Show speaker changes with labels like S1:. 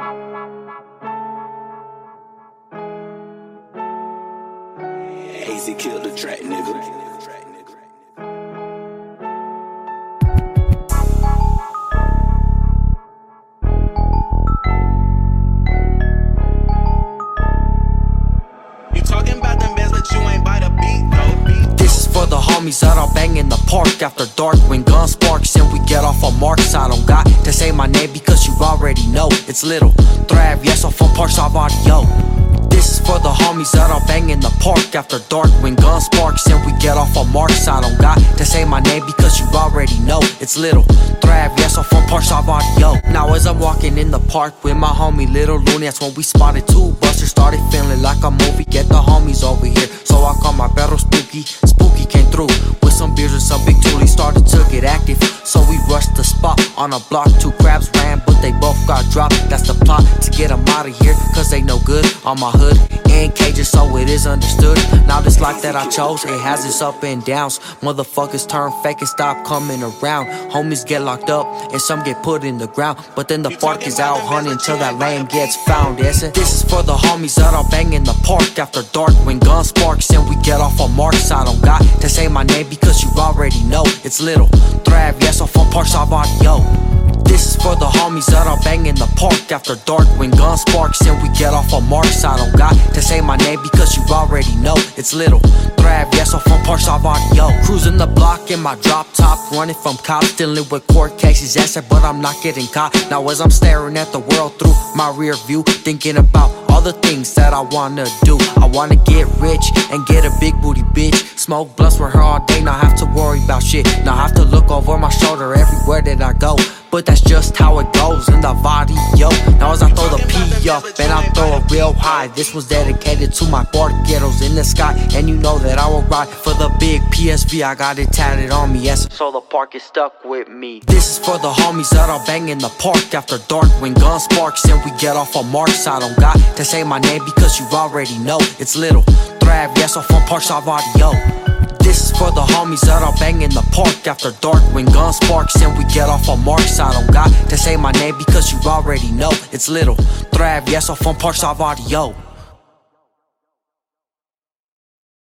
S1: Easy kill the track, nigga.
S2: You talking about them bands, but you ain't by the beat, though.
S3: This is for the homies that are banging the park after dark it's little. Travieso, off on parks, I've audio. This is for the homies that are banging the park after dark when guns sparks and we get off on marks. I don't got to say my name because you already know it's little. Travieso, off on parks, I've audio. Now as I'm walking in the park with my homie Little Looney, that's when we spotted two busters. Started feeling like a movie. Get the homies over here, so I call my battle spooky. Spooky came through with some beers and some big toolies. Started to get active, so we rushed the spot on a block. Two crabs got dropped. That's the plot to get them out of here, cause they no good on my hood. In cages, so it is understood. Now this life that I chose, it has its up and downs. Motherfuckers turn fake and stop coming around. Homies get locked up and some get put in the ground. But then the bark is out hunting till that lame gets found. Yes, and this is for the homies that are banging the park after dark when guns sparks and we get off on marks. I don't got to say my name because you already know it's little. Travieso, off on parks, I've homies that are banging the park after dark when guns sparks and we get off on marks. I don't got to say my name because you already know it's little. Travieso, off on parks, I've audio. Cruising the block in my drop top, running from cops, dealing with court cases. Yes, sir, but I'm not getting caught. Now as I'm staring at the world through my rear view, thinking about all the things that I wanna do. I wanna get rich and get a big booty bitch. Smoke blunts with her all day, not have to worry about shit. Not have to look over my shoulder everywhere that I go. But that's just how it goes in the body, yo. Now as I throw the P up and I throw it real high, this was dedicated to my bar ghettos in the sky. And you know that I will ride for the big PSV. I got it tatted on me, yes. So the park is stuck with me. This is for the homies that are banging the park after dark when guns sparks and we get off on marks. I don't got to say my name because you already know it's little. Travieso, off on parks. This is for the homies that are banging the park after dark when guns sparks and we get off on marks. I don't got to say my name because you already know it's little. Travieso, off on parks, I've audio.